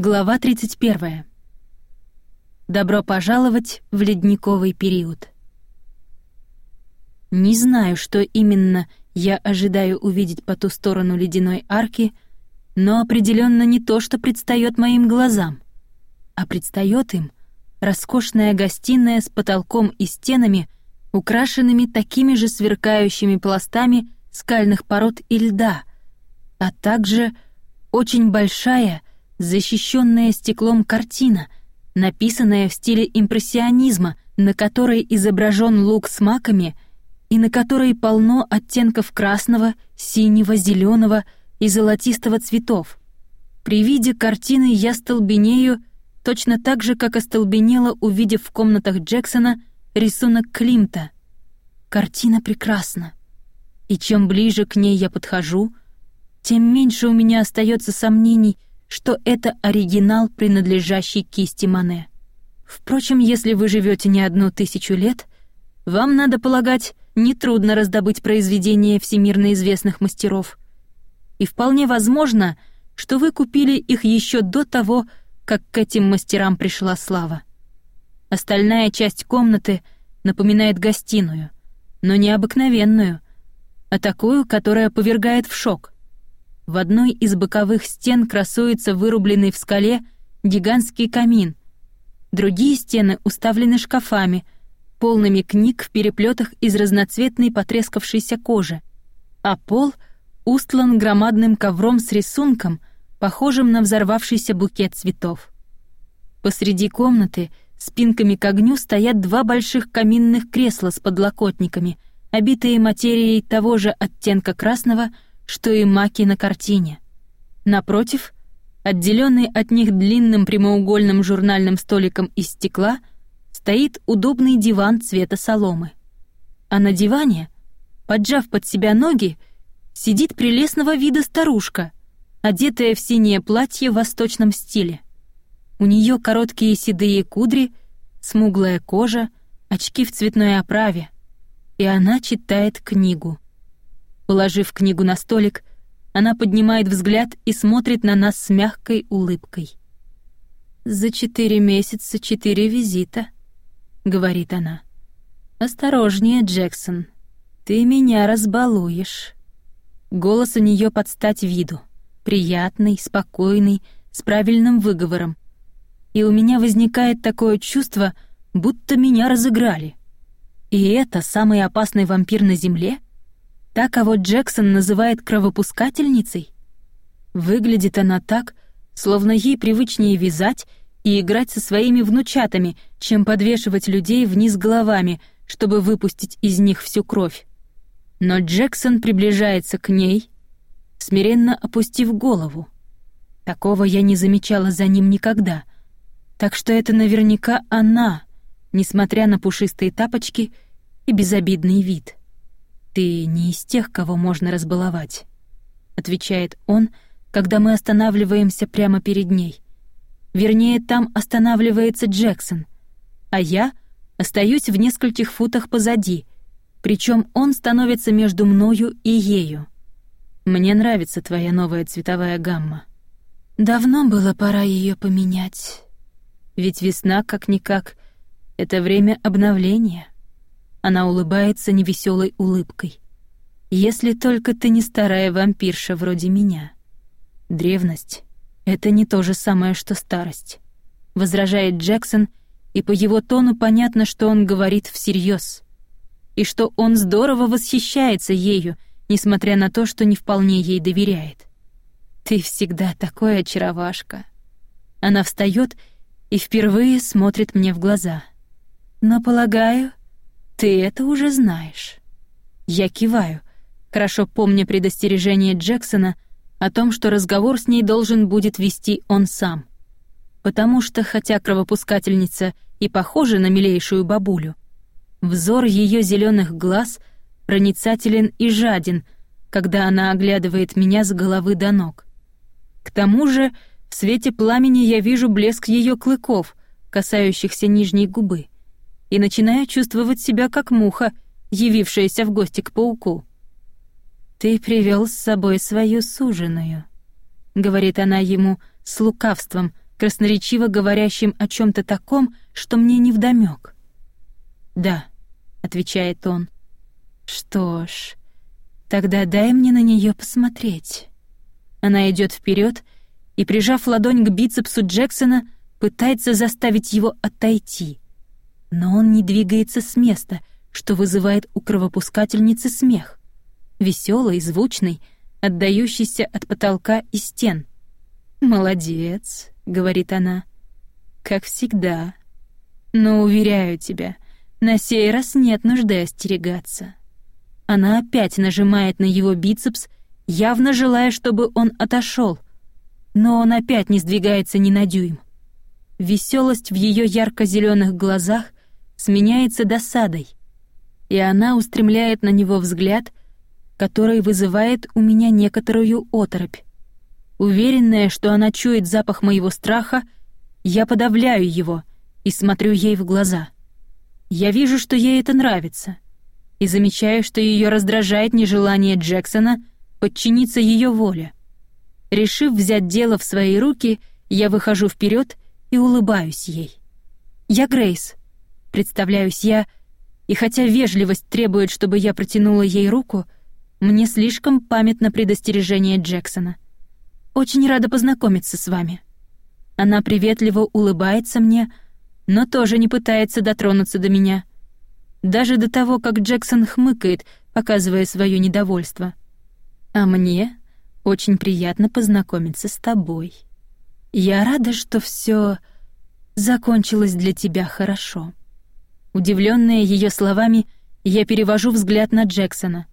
Глава 31. Добро пожаловать в ледниковый период. Не знаю, что именно я ожидаю увидеть по ту сторону ледяной арки, но определенно не то, что предстает моим глазам, а предстает им роскошная гостиная с потолком и стенами, украшенными такими же сверкающими пластами скальных пород и льда, а также очень большая — защищенная стеклом картина, написанная в стиле импрессионизма, на которой изображен лук с маками и на которой полно оттенков красного, синего, зеленого и золотистого цветов. При виде картины я столбенею точно так же, как остолбенела, увидев в комнатах Джексона рисунок Климта. Картина прекрасна. И чем ближе к ней я подхожу, тем меньше у меня остается сомнений — что это оригинал, принадлежащий кисти Мане. Впрочем, если вы живете не одну тысячу лет, вам, надо полагать, нетрудно раздобыть произведения всемирно известных мастеров. И вполне возможно, что вы купили их еще до того, как к этим мастерам пришла слава. Остальная часть комнаты напоминает гостиную, но не обыкновенную, а такую, которая повергает в шок — в одной из боковых стен красуется вырубленный в скале гигантский камин. Другие стены уставлены шкафами, полными книг в переплетах из разноцветной потрескавшейся кожи, а пол устлан громадным ковром с рисунком, похожим на взорвавшийся букет цветов. Посреди комнаты спинками к огню стоят два больших каминных кресла с подлокотниками, обитые материей того же оттенка красного — что и маки на картине. Напротив, отделенный от них длинным прямоугольным журнальным столиком из стекла, стоит удобный диван цвета соломы. А на диване, поджав под себя ноги, сидит прелестного вида старушка, одетая в синее платье в восточном стиле. У нее короткие седые кудри, смуглая кожа, очки в цветной оправе, и она читает книгу. Положив книгу на столик, она поднимает взгляд и смотрит на нас с мягкой улыбкой. «За четыре месяца четыре визита», — говорит она. «Осторожнее, Джексон, ты меня разбалуешь». Голос у нее под стать виду, приятный, спокойный, с правильным выговором. И у меня возникает такое чувство, будто меня разыграли. И это самый опасный вампир на Земле — Та, кого Джексон называет кровопускательницей? Выглядит она так, словно ей привычнее вязать и играть со своими внучатами, чем подвешивать людей вниз головами, чтобы выпустить из них всю кровь. Но Джексон приближается к ней, смиренно опустив голову. Такого я не замечала за ним никогда. Так что это наверняка она, несмотря на пушистые тапочки и безобидный вид. «Ты не из тех, кого можно разбаловать», — отвечает он, когда мы останавливаемся прямо перед ней. Вернее, там останавливается Джексон, а я остаюсь в нескольких футах позади, причем он становится между мною и ею. Мне нравится твоя новая цветовая гамма. Давно было пора ее поменять. Ведь весна, как-никак, — это время обновления. Она улыбается невеселой улыбкой. «Если только ты не старая вампирша вроде меня. Древность — это не то же самое, что старость», — возражает Джексон, и по его тону понятно, что он говорит всерьез. И что он здорово восхищается ею, несмотря на то, что не вполне ей доверяет. «Ты всегда такой очаровашка». Она встает и впервые смотрит мне в глаза. «Но, полагаю, «Ты это уже знаешь». Я киваю, хорошо помня предостережение Джексона о том, что разговор с ней должен будет вести он сам. Потому что, хотя кровопускательница и похожа на милейшую бабулю, взор ее зеленых глаз проницателен и жаден, когда она оглядывает меня с головы до ног. К тому же в свете пламени я вижу блеск ее клыков, касающихся нижней губы и начинаю чувствовать себя как муха, явившаяся в гости к пауку. «Ты привел с собой свою суженую», — говорит она ему с лукавством, красноречиво говорящим о чем то таком, что мне невдомёк. «Да», — отвечает он. «Что ж, тогда дай мне на нее посмотреть». Она идет вперед и, прижав ладонь к бицепсу Джексона, пытается заставить его отойти. Но он не двигается с места, что вызывает у кровопускательницы смех. Веселый, звучный, отдающийся от потолка и стен. «Молодец», — говорит она, — «как всегда. Но, уверяю тебя, на сей раз нет нужды остерегаться». Она опять нажимает на его бицепс, явно желая, чтобы он отошел, но он опять не сдвигается ни на дюйм. Веселость в ее ярко-зеленых глазах сменяется досадой, и она устремляет на него взгляд, который вызывает у меня некоторую оторопь. Уверенная, что она чует запах моего страха, я подавляю его и смотрю ей в глаза. Я вижу, что ей это нравится, и замечаю, что ее раздражает нежелание Джексона подчиниться ее воле. Решив взять дело в свои руки, я выхожу вперед и улыбаюсь ей. «Я Грейс», — представляюсь я, и хотя вежливость требует, чтобы я протянула ей руку, мне слишком памятно предостережение Джексона. «Очень рада познакомиться с вами». Она приветливо улыбается мне, но тоже не пытается дотронуться до меня. Даже до того, как Джексон хмыкает, показывая свое недовольство. А мне очень приятно познакомиться с тобой. Я рада, что все закончилось для тебя хорошо. Удивленная ее словами, я перевожу взгляд на Джексона.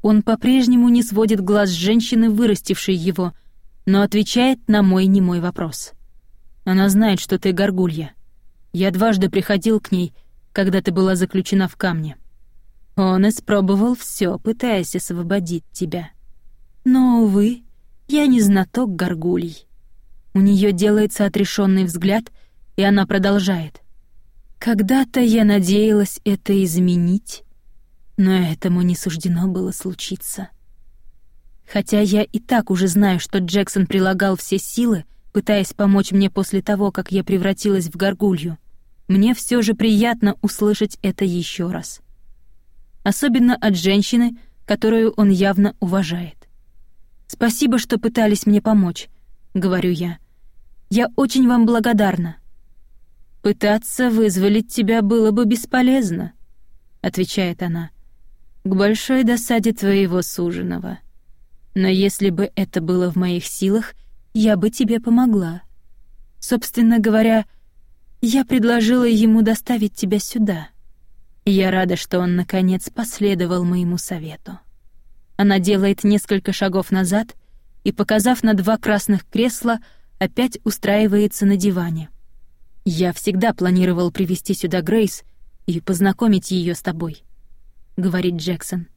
Он по-прежнему не сводит глаз с женщины, вырастившей его, но отвечает на мой немой вопрос. Она знает, что ты горгулья. Я дважды приходил к ней, когда ты была заключена в камне. Он испробовал все, пытаясь освободить тебя. Но, увы, я не знаток горгулей. У нее делается отрешенный взгляд, и она продолжает. Когда-то я надеялась это изменить, но этому не суждено было случиться. Хотя я и так уже знаю, что Джексон прилагал все силы, пытаясь помочь мне после того, как я превратилась в горгулью, мне все же приятно услышать это еще раз. Особенно от женщины, которую он явно уважает. «Спасибо, что пытались мне помочь», — говорю я. «Я очень вам благодарна». «Пытаться вызволить тебя было бы бесполезно», — отвечает она, «к большой досаде твоего суженого. Но если бы это было в моих силах, я бы тебе помогла. Собственно говоря, я предложила ему доставить тебя сюда. Я рада, что он, наконец, последовал моему совету». Она делает несколько шагов назад и, показав на два красных кресла, опять устраивается на диване. «Я всегда планировал привести сюда Грейс и познакомить ее с тобой», — говорит Джексон.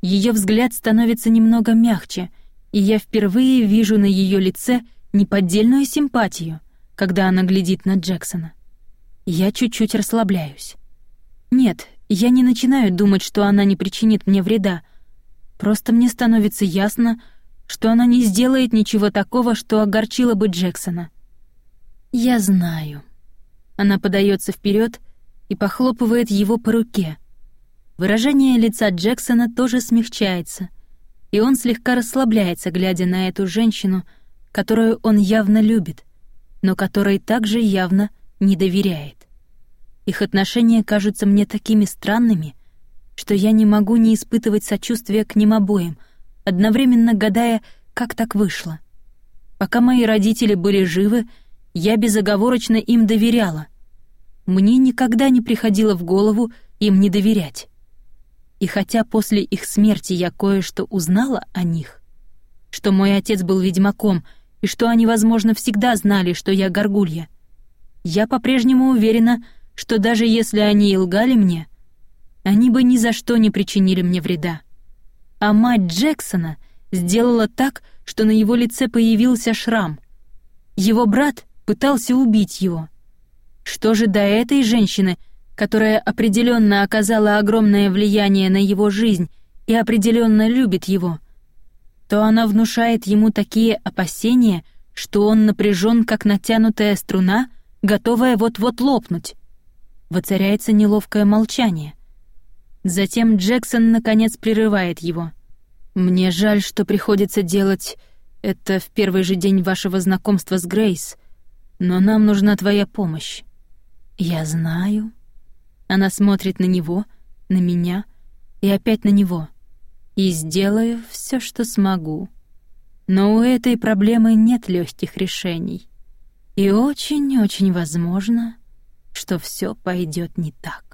Ее взгляд становится немного мягче, и я впервые вижу на ее лице неподдельную симпатию, когда она глядит на Джексона. Я чуть-чуть расслабляюсь. Нет, я не начинаю думать, что она не причинит мне вреда, Просто мне становится ясно, что она не сделает ничего такого, что огорчило бы Джексона. Я знаю. Она подается вперед и похлопывает его по руке. Выражение лица Джексона тоже смягчается, и он слегка расслабляется, глядя на эту женщину, которую он явно любит, но которой также явно не доверяет. Их отношения кажутся мне такими странными, что я не могу не испытывать сочувствия к ним обоим, одновременно гадая, как так вышло. Пока мои родители были живы, я безоговорочно им доверяла. Мне никогда не приходило в голову им не доверять. И хотя после их смерти я кое-что узнала о них, что мой отец был ведьмаком и что они, возможно, всегда знали, что я горгулья, я по-прежнему уверена, что даже если они и лгали мне — они бы ни за что не причинили мне вреда. А мать Джексона сделала так, что на его лице появился шрам. Его брат пытался убить его. Что же до этой женщины, которая определенно оказала огромное влияние на его жизнь и определенно любит его, то она внушает ему такие опасения, что он напряжен, как натянутая струна, готовая вот-вот лопнуть. Воцаряется неловкое молчание. Затем Джексон, наконец, прерывает его. «Мне жаль, что приходится делать это в первый же день вашего знакомства с Грейс, но нам нужна твоя помощь». «Я знаю». Она смотрит на него, на меня и опять на него. «И сделаю все, что смогу». Но у этой проблемы нет легких решений. И очень-очень возможно, что все пойдет не так.